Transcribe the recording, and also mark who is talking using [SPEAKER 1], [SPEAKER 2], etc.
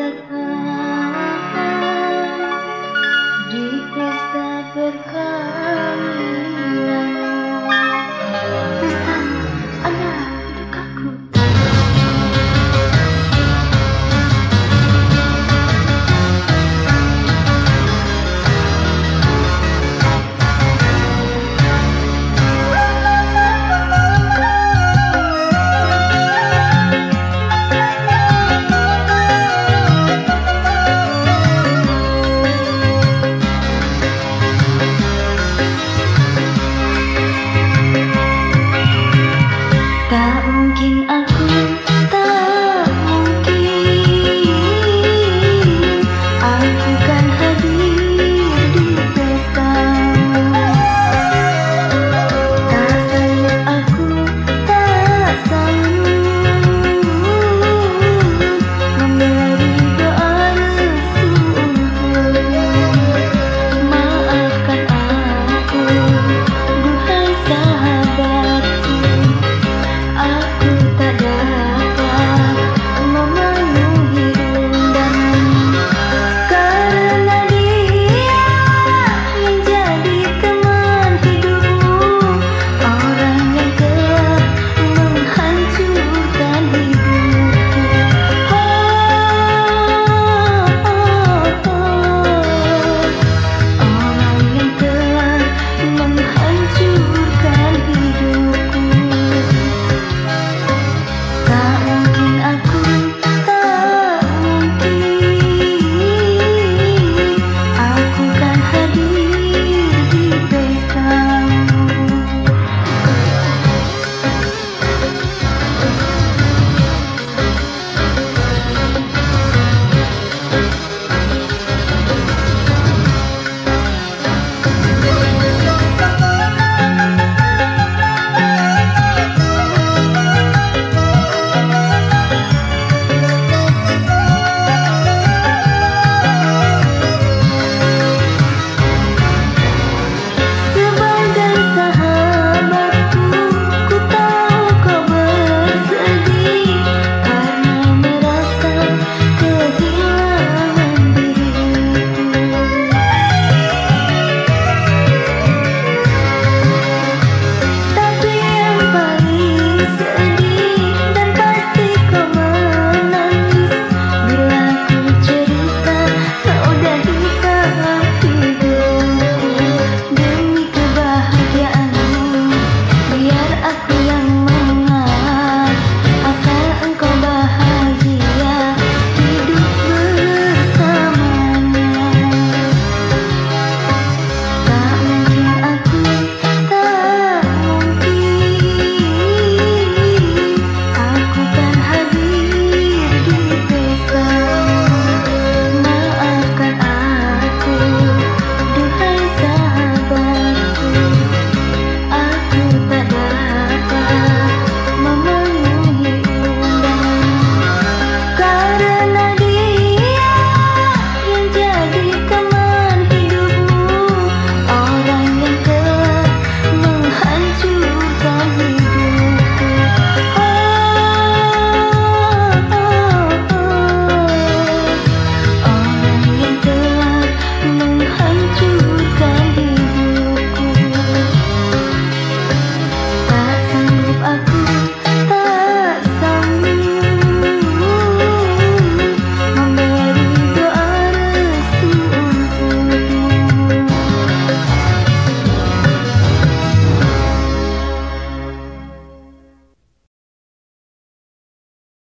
[SPEAKER 1] the.